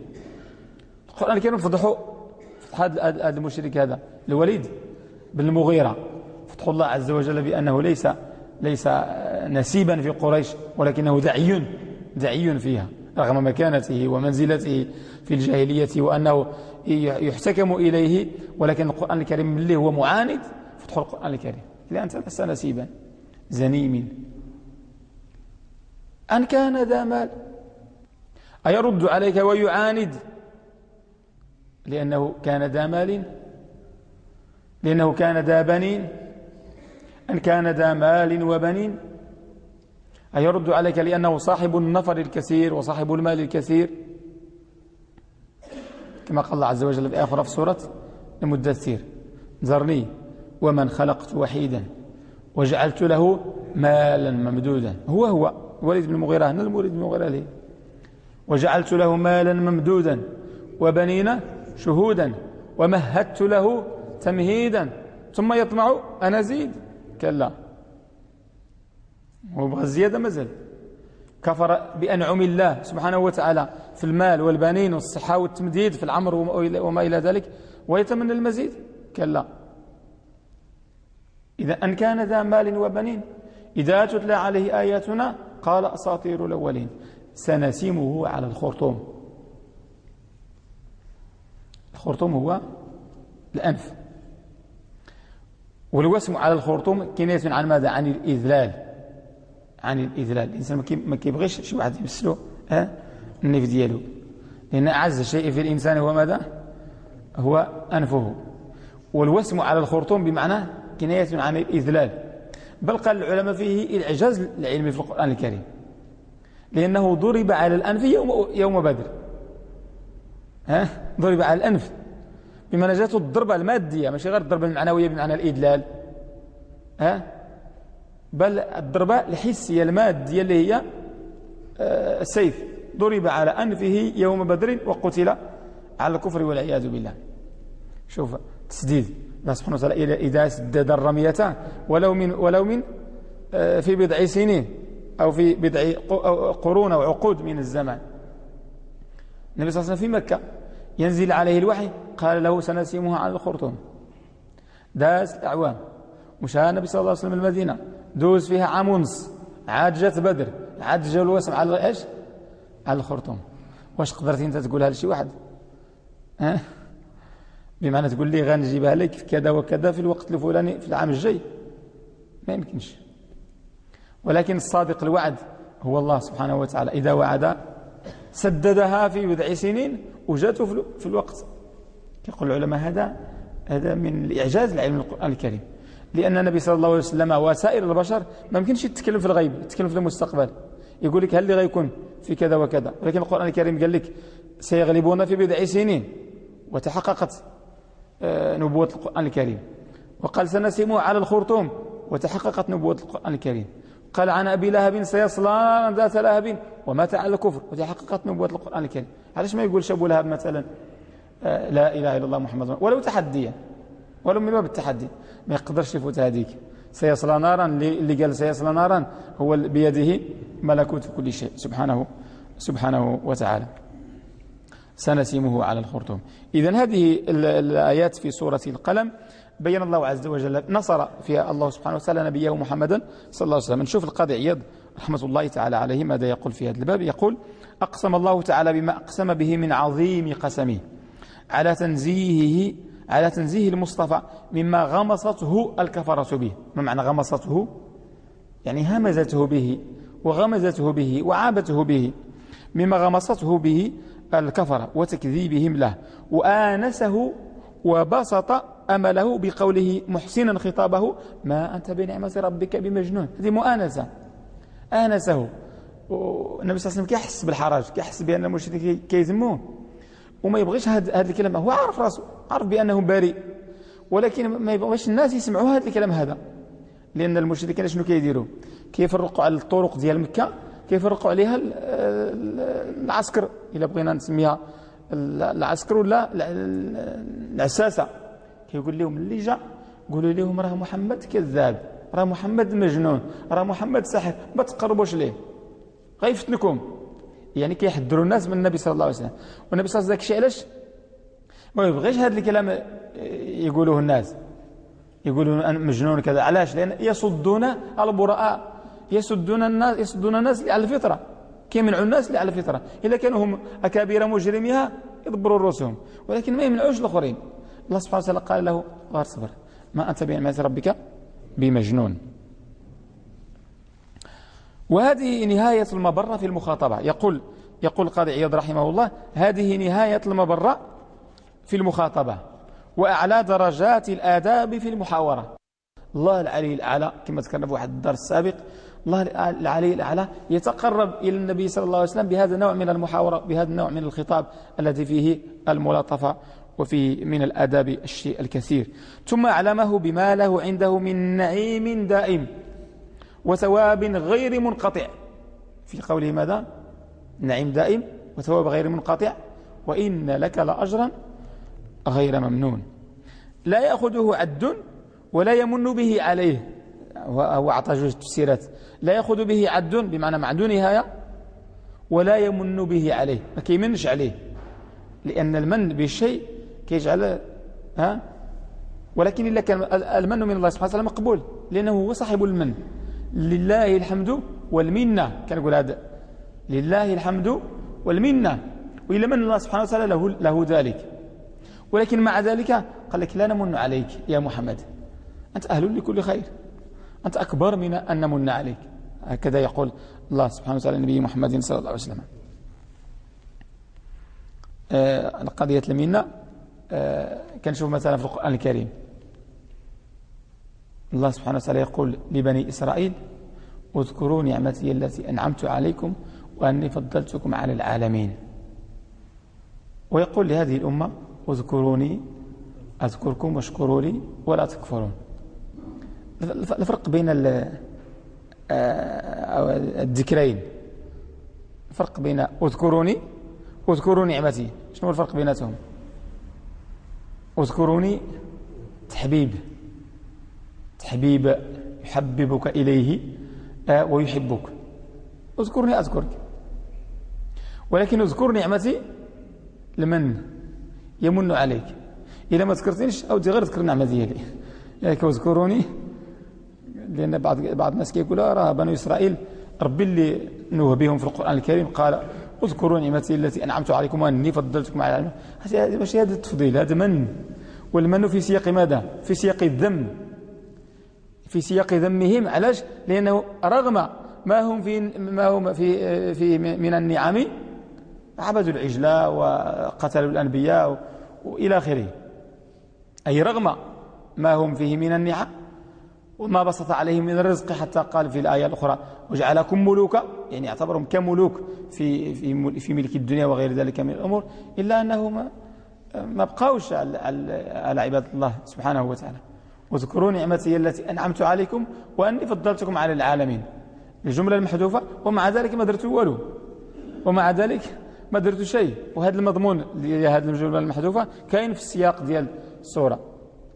القرآن الكريم فضحوا فتح هذا المشرك هذا الوليد بن المغيرة. فتح الله عز وجل بأنه ليس ليس نسيبا في قريش ولكنه دعي دعي فيها. رغم مكانته ومنزلته في الجاهلية وأنه يحتكم إليه ولكن القرآن الكريم اللي هو معاند فتح القرآن الكريم. لأنت لست نسيبا زنيم. أن كان ذا مال. أيرد عليك ويعاند؟ لأنه كان ذا مال. لأنه كان ذا بنين. أن كان ذا مال وبنين. أيرد عليك لأنه صاحب النفر الكثير وصاحب المال الكثير؟ كما قال الله عز وجل في آخر في سورة المدثر ذرني ومن خلقت وحيدا وجعلت له مالا ممدودا. هو هو وليد بن المغيرة. هنا المولد بن المغيرة ليه؟ وجعلت له مالا ممدودا وبنين شهودا ومهدت له تمهيدا. ثم يطمع أن أزيد. كلا. وبغى الزيادة مازال كفر بأنعم الله سبحانه وتعالى في المال والبنين والصحة والتمديد في العمر وما إلى ذلك ويتمنى المزيد؟ كلا. إذا أن كان ذا مال وبنين إذا تتلى عليه آياتنا قال أساطير الأولين. سنسمه على الخرطوم. الخرطوم هو الأنف. والوسم على الخرطوم كناية عن ماذا؟ عن الإذلال. عن الإذلال. الإنسان ما كيبغيش شي واحد يمسلو ها النف ديالو. لأن أعز شيء في الإنسان هو ماذا؟ هو أنفه. والوسم على الخرطوم بمعنى كناية عن الإذلال. بل قال العلماء فيه الإعجاز العلمي في القرآن الكريم. لأنه ضرب على الأنف يوم, يوم بدر. ها؟ ضرب على الأنف. بما الضربة المادية ماشي غير الضربة المعنوية بمعنى الإدلال ها؟ بل الضربة الحسية المادية اللي هي آه، السيف. ضرب على أنفه يوم بدر وقتل على الكفر والعياذ بالله. شوف تسديد. الله سبحانه وتعالى إذا سدد الرمية ولو من ولو من آه، في بضع سنين أو في بضع قرون أو عقود من الزمان. النبي صلى الله عليه وسلم في مكة ينزل عليه الوحي قال له سنسيمها على الخرطوم. داز الأعوام. مشى النبي صلى الله عليه وسلم المدينة. دوز فيها عام ونص. عاد جات بدر. عاد جا الوسم. على إيش؟ على الخرطوم. واش قدرتي انت تقولها لشي واحد؟ ها؟ بمعنى تقول لي غنجيبها لك في كذا وكذا في الوقت الفلاني في العام الجاي. ما يمكنش. ولكن الصادق الوعد هو الله سبحانه وتعالى. إذا وعد سددها في بضع سنين وجاته في الوقت. يقول العلماء هذا هذا من الإعجاز العلم القرآن الكريم. لأن النبي صلى الله عليه وسلم وسائر البشر ما يمكنش يتكلم في الغيب يتكلم في المستقبل. يقول لك هل اللي غيكون في كذا وكذا؟ ولكن القرآن الكريم قال لك سيغلبون في بضع سنين. وتحققت آه، نبوة القرآن الكريم. وقال سنسمه على الخرطوم. وتحققت نبوة القرآن الكريم. قال عن أبي لهب سيصلى ذات لهب ومات على الكفر. وتحققت نبوة القرآن الكريم. علاش ما يقولش أبو لهب مثلا آه، لا إله إلا الله محمد ولو تحديا. ولو من باب التحدي ما يقدرش يفوت هذيك. سيصلى نارا اللي قال سيصلى نارا هو بيده ملكوت كل شيء. سبحانه سبحانه وتعالى. سنسمه على الخرطوم. إذا هذه الآيات في سورة القلم بين الله عز وجل نصر فيها الله سبحانه وتعالى نبيه محمدا صلى الله عليه وسلم. نشوف القاضي عياض رحمة الله تعالى عليه ماذا يقول في هذا الباب. يقول أقسم الله تعالى بما أقسم به من عظيم قسمه على تنزيهه على تنزيه المصطفى مما غمصته الكفرة به. ما معنى غمصته؟ يعني همزته به وغمزته به وعابته به مما غمصته به الكفرة وتكذيبهم له. وآنسه وبسط أمله بقوله محسنا خطابه ما أنت بنعمة ربك بمجنون. هذه مؤانسة. آنسه. والنبي صلى الله عليه وسلم كيحس بالحرج كيحس بأن المشركين كيذموه. وما يبغيش هذا الكلام. هو عارف راسه عارف بأنه بريء. ولكن ما يبغيش الناس يسمعوا هذا الكلام هذا؟ لأن المشركين شنو كيديروا؟ كيفرقوا على الطرق ديال مكة كيفرقوا عليها العسكر. إلا بغينا نسميها العسكر ولا العساسة. كيقول لهم اللي جا قولوا لهم راه محمد كذاب راه محمد مجنون راه محمد ساحر ما تقربوش ليه. غيفتنكم. يعني كيحذروا الناس من النبي صلى الله عليه وسلم. والنبي صلى الله عليه وسلم علاش؟ ما يبغيش هذا الكلام يقولوه الناس. يقولون مجنون كذا. علاش؟ لأن يصدون البراء يسدون الناس يسدون الناس على الفطرة. كيمنعوا الناس على الفطرة. إذا كانوا هم أكابر مجرميها يدبروا رؤوسهم. ولكن ما يمنعوش الآخرين. الله سبحانه وتعالى قال له غير صبر. ما أنت بنعمة ربك بمجنون. وهذه نهاية المبرة في المخاطبة. يقول يقول القاضي عياض رحمه الله هذه نهاية المبرة في المخاطبة وأعلى درجات الآداب في المحاورة. الله العلي الأعلى كما ذكرنا في واحد الدرس السابق الله العلي الأعلى يتقرب إلى النبي صلى الله عليه وسلم بهذا النوع من المحاورة بهذا النوع من الخطاب الذي فيه الملاطفة وفي من الآداب الشيء الكثير. ثم أعلمه بما له عنده من نعيم دائم. وثواب غير منقطع. في قوله ماذا? نعيم دائم وثواب غير منقطع. وإن لك لأجرا غير ممنون. لا يأخذه عد ولا يمن به عليه. هو أعطى جوج تفسيرات. لا يأخذ به عد بمعنى مع نهاية ولا يمن به عليه. ما كيمنش عليه. لأن المن بالشيء كيجعل ها؟ ولكن إلا كان المن من الله سبحانه وتعالى مقبول. لأنه هو صاحب المن. لله الحمد والمنة. كنقول هذا. لله الحمد والمنة. وإلا من الله سبحانه وتعالى له, له ذلك. ولكن مع ذلك قال لك لا نمن عليك يا محمد. أنت أهل لكل خير. أنت أكبر من أن نمن عليك. هكذا يقول الله سبحانه وتعالى النبي محمد صلى الله عليه وسلم. آه القضية المنة. آه كنشوف مثلا في القرآن الكريم. الله سبحانه وتعالى يقول لبني إسرائيل اذكروا نعمتي التي أنعمت عليكم وأني فضلتكم على العالمين. ويقول لهذه الأمة اذكروني أذكركم واشكروا لي ولا تكفرون. الفرق بين آه، الذكرين. الفرق بين اذكروني واذكروا نعمتي. شنو الفرق بيناتهم؟ اذكروني تحبيب. تحبيب يحببك إليه آه، ويحبك. اذكرني أذكرك. ولكن اذكر نعمتي لمن يمن عليك. إذا ما ذكرتنيش أو غير ذكر النعمة ديالي. يعني اذكروني لأن بعض بعض الناس كيقول راه بنو إسرائيل ربي اللي نوه بهم في القرآن الكريم. قال اذكروا نعمتي التي أنعمت عليكم وأني فضلتكم على العالم هذا ماشي هذا التفضيل. هذا من؟ والمن في سياق ماذا؟ في سياق الذم. في سياق ذمهم علاش؟ لأنه رغم ما هم في ما هم في في من النعم عبدوا العجلة وقتلوا الأنبياء وإلى آخره. أي رغم ما هم فيه من النعم. وما بسط عليهم من الرزق حتى قال في الآية الأخرى وجعلكم ملوكا. يعني اعتبرهم كملوك في في في ملك الدنيا وغير ذلك من الأمور إلا أنه ما ما بقاوش على, على عباد الله سبحانه وتعالى. واذكروا نعمتي التي أنعمت عليكم وأني فضلتكم على العالمين. الجملة المحذوفة ومع ذلك ما درت والو. ومع ذلك ما درت شيء. وهذا المضمون هذه الجملة المحذوفة كاين في السياق ديال السورة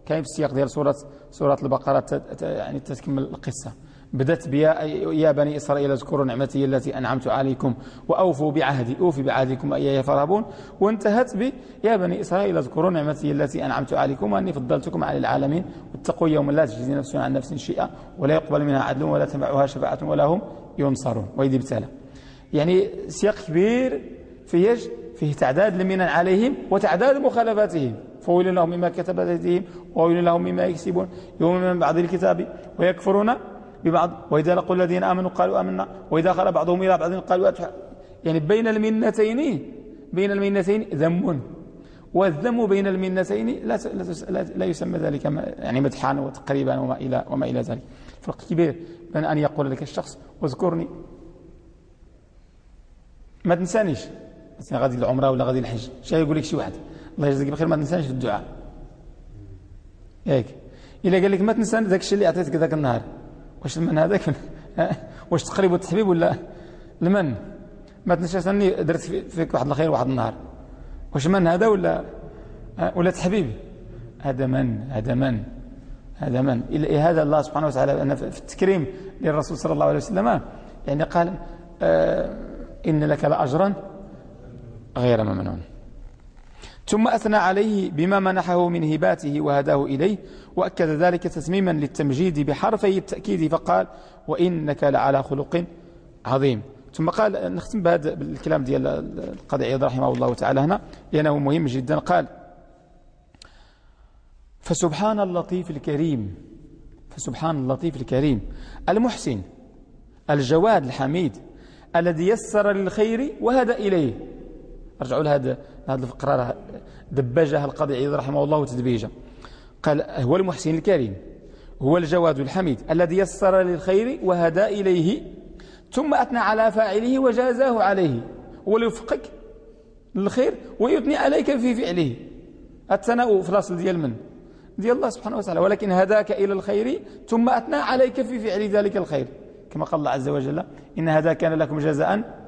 كاين في السياق ديال سورة سورة البقرة يعني تتكمل القصة. بدت بيا يا بني إسرائيل اذكروا نعمتي التي أنعمت عليكم وأوفوا بعهدي أوفي بعهدكم أيها فرهبون وانتهت ب يا بني إسرائيل اذكروا نعمتي التي أنعمت عليكم وأني فضلتكم على العالمين. واتقوا يوم لا تجزي نفس عن نفس شيئا ولا يقبل منها عدل ولا تنفعها شفاعة ولا هم ينصرون. ويدي ابتلى. يعني سياق كبير فيه فيه تعداد المنن عليهم وتعداد مخالفاتهم. فويل لهم مما كتبت أيديهم وويل لهم مما يكسبون. يوم من بعض الكتاب ويكفرون ببعض. وإذا لقوا الذين آمنوا قالوا آمنا. وإذا خلى بعضهم إلى بعض قالوا أتح. يعني بين المنتين بين المنتين ذم. والذم بين المنتين لا لا يسمى ذلك يعني مدحان وتقريبا وما إلى وما إلى ذلك. فرق كبير بين أن يقول لك الشخص واذكرني. ما تنسانيش. مثلا غادي العمرة ولا غادي الحج. شي يقول لك شي واحد. الله يجزيك بخير ما تنسانيش الدعاء. ياك إلا قال لك ما تنسى ذاك الشيء اللي عطيتك ذاك النهار. واش المن هذاك؟ واش تقريب والتحبيب ولا المن؟ ما تنساش أني درت فيك واحد الخير واحد النهار. واش من هذا ولا ولا تحبيب؟ هذا من هذا من هذا من. هذا الله سبحانه وتعالى في التكريم للرسول صلى الله عليه وسلم يعني قال آه إن لك لأجرا غير ممنون. ثم أثنى عليه بما منحه من هباته وهداه إليه وأكد ذلك تسميما للتمجيد بحرفي التأكيد فقال وإنك لعلى خلق عظيم. ثم قال نختم بهذا الكلام ديال القاضي عياض رحمه الله تعالى هنا لأنه مهم جدا. قال فسبحان اللطيف الكريم فسبحان اللطيف الكريم المحسن الجواد الحميد الذي يسر للخير وهدى إليه. أرجعوا لهذا هذا الفقرة دبجها القاضي عيد رحمه الله تدبيجا قال هو المحسن الكريم هو الجواد الحميد الذي يسر للخير وهدى إليه ثم أثنى على فاعله وجازاه عليه يوفقك للخير ويثني عليك في فعله. الثناء في الاصل ديال من؟ ديال الله سبحانه وتعالى. ولكن هداك إلى الخير ثم أثنى عليك في فعل ذلك الخير. كما قال الله عز وجل إن هذا كان لكم جزاء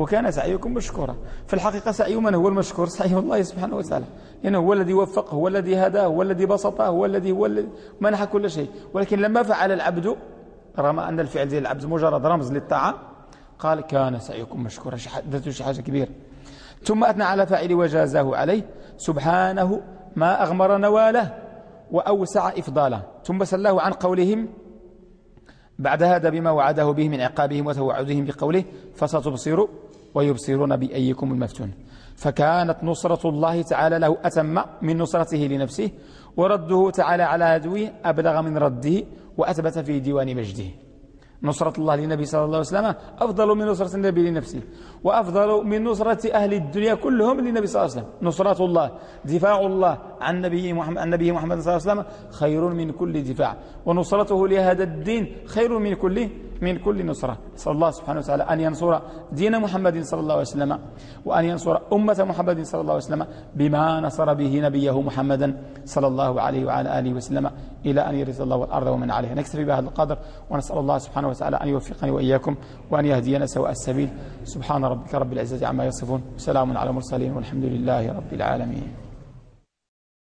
وكان سعيكم مشكورا. في الحقيقة سعي من هو المشكور؟ سعي الله سبحانه وتعالى. لأنه هو الذي وفق هو الذي هداه هو الذي بسطه هو الذي هو الذي منح كل شيء. ولكن لما فعل العبد رغم أن الفعل ديال العبد مجرد رمز للطاعة قال كان سعيكم مشكورا. ذاته شي حاجة كبيرة ثم أثنى على فاعل وجازاه عليه سبحانه ما أغمر نواله وأوسع إفضاله. ثم سلاه عن قولهم بعد هذا بما وعده به من عقابهم وتوعدهم بقوله فستبصر ويبصرون بأيكم المفتون. فكانت نصرة الله تعالى له أتم من نصرته لنفسه ورده تعالى على عدوه أبلغ من رده وأثبت في ديوان مجده. نصرة الله للنبي صلى الله عليه وسلم أفضل من نصرة النبي لنفسه وأفضل من نصرة أهل الدنيا كلهم للنبي صلى الله عليه وسلم. نصرة الله دفاع الله عن نبي محمد, عن محمد صلى الله عليه وسلم خير من كل دفاع ونصرته لهذا الدين خير من كل من كل نصرة. صلى الله سبحانه وتعالى أن ينصر دين محمد صلى الله عليه وسلم وأن ينصر أمة محمد صلى الله عليه وسلم بما نصر به نبيه محمدا صلى الله عليه وعلى آله وسلم إلى أن يرث الله الأرض ومن عليها. نكتفي بهذا القدر ونسأل الله سبحانه وتعالى أن يوفقني وإياكم وأن يهدينا سواء السبيل. سبحان ربك رب العزة عما يصفون. وسلام على المرسلين والحمد لله رب العالمين.